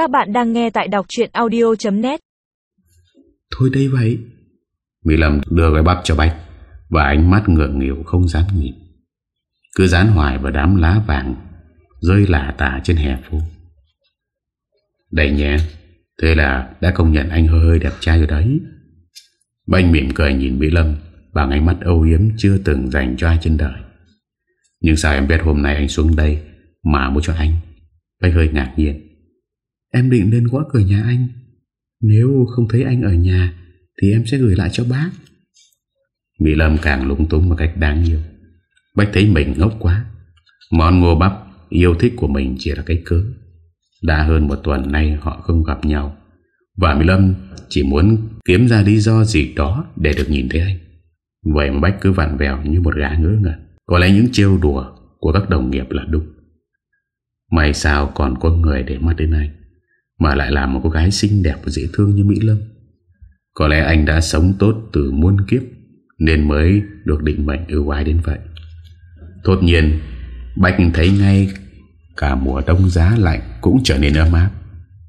Các bạn đang nghe tại đọc chuyện audio.net Thôi đây vậy. Mỹ Lâm đưa gói bắp cho Bách, Và ánh mắt ngượng nghịu không dám nhìn. Cứ dán hoài vào đám lá vàng, Rơi lả tả trên hè phố. Đây nhé, Thế là đã công nhận anh hơi hơi đẹp trai rồi đấy. Bách mỉm cười nhìn Mỹ Lâm, Bằng ánh mắt âu yếm chưa từng dành cho ai trên đời. Nhưng sao em biết hôm nay anh xuống đây Mà mua cho anh? Bách hơi ngạc nhiên. Em định lên gõ cửa nhà anh. Nếu không thấy anh ở nhà, Thì em sẽ gửi lại cho bác. Mỹ Lâm càng lung tung một cách đáng yêu. Bách thấy mình ngốc quá. Món ngô bắp yêu thích của mình chỉ là cái cớ. Đã hơn một tuần nay họ không gặp nhau. Và Mỹ Lâm chỉ muốn kiếm ra lý do gì đó để được nhìn thấy anh. Vậy mà Bách cứ vặn vẹo như một gã ngớ ngẩn. Có lẽ những trêu đùa của các đồng nghiệp là đúng. May sao còn có người để mắt đến anh. Mà lại là một cô gái xinh đẹp và dễ thương như Mỹ Lâm. Có lẽ anh đã sống tốt từ muôn kiếp Nên mới được định mệnh ưu ái đến vậy. Thốt nhiên, Bạch thấy ngay Cả mùa đông giá lạnh cũng trở nên ấm áp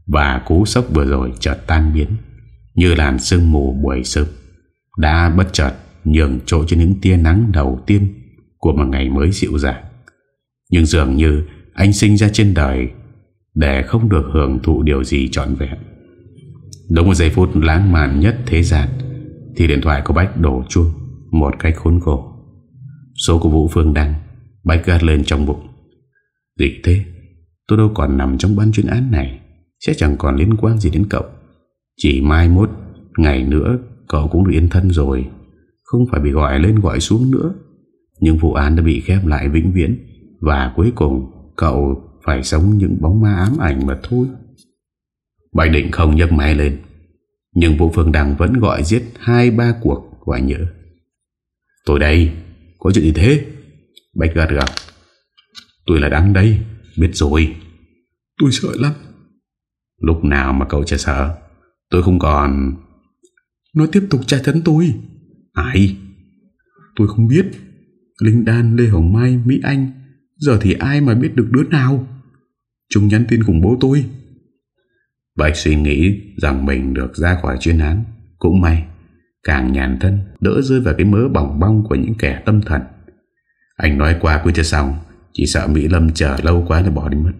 Và cú sốc vừa rồi chợt tan biến, Như làn sương mù buổi sớm Đã bất chợt nhường chỗ cho những tia nắng đầu tiên Của một ngày mới dịu dàng. Nhưng dường như anh sinh ra trên đời để không được hưởng thụ điều gì trọn vẹn. Đúng một giây phút lãng mạn nhất thế gian, Thì điện thoại của Bách đổ chuông Một cách khốn khổ. Số của Vũ Phương đăng Bách gạt lên trong bụng. Gì thế, Tôi đâu còn nằm trong ban chuyên án này, Sẽ chẳng còn liên quan gì đến cậu. Chỉ mai mốt, Ngày nữa, cậu cũng được yên thân rồi. Không phải bị gọi lên gọi xuống nữa. Nhưng vụ án đã bị khép lại vĩnh viễn, Và cuối cùng Cậu phải sống những bóng ma ám ảnh mà thôi. Bạch định không nhấc máy lên Nhưng Vũ Phương Đăng vẫn gọi giết hai ba cuộc gọi nhớ Tôi đây Có chuyện gì thế? Bạch gật gật. Tôi là Đăng đây Biết rồi. Tôi sợ lắm. Lúc nào mà cậu chả sợ? Tôi không còn. Nó tiếp tục tra tấn tôi. Ai? Tôi không biết. Linh Đan, Lê Hồng Mai, Mỹ Anh Giờ thì ai mà biết được đứa nào? Chúng nhắn tin cùng bố tôi. Bạch suy nghĩ rằng mình được ra khỏi chuyên án. Cũng may Càng nhàn thân Đỡ rơi vào cái mớ bỏng bong của những kẻ tâm thần. Anh nói qua quyết cho xong Chỉ sợ Mỹ Lâm chờ lâu quá là bỏ đi mất.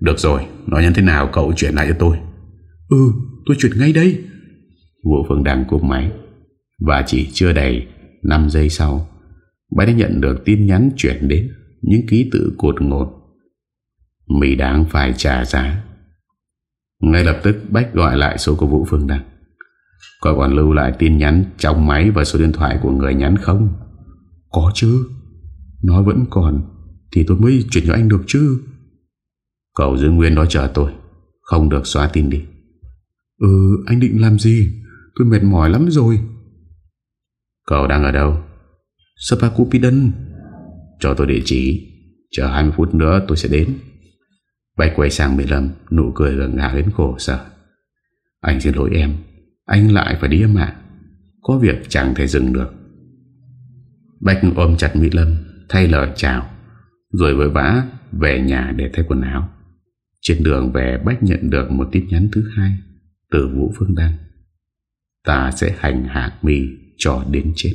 Được rồi Nói nhắn thế nào cậu chuyển lại cho tôi. Ừ tôi chuyển ngay đây. Vũ Phương Đăng cúp máy. Và chỉ chưa đầy 5 giây sau Bạch đã nhận được tin nhắn chuyển đến những ký tự cột ngột. Mì đáng phải trả giá. Ngay lập tức, Bách gọi lại số của Vũ Phương Đăng. Có còn lưu lại tin nhắn trong máy và số điện thoại của người nhắn không? Có chứ. Nó vẫn còn, Thì tôi mới chuyển cho anh được chứ. Cậu giữ nguyên đó chờ tôi, Không được xóa tin đi. Ừ anh định làm gì? Tôi mệt mỏi lắm rồi. Cậu đang ở đâu? Sapa Cupidon cho tôi địa chỉ. Chờ 20 phút nữa tôi sẽ đến. Bạch quay sang Mỹ Lâm, Nụ cười gần ngả đến khổ sở. Anh xin lỗi em, Anh lại phải đi em ạ. Có việc chẳng thể dừng được. Bạch ôm chặt Mỹ Lâm, Thay lời chào, Rồi vội vã về nhà để thay quần áo. Trên đường về, Bách nhận được một tin nhắn thứ hai Từ Vũ Phương Đăng. Ta sẽ hành hạ mì cho đến chết.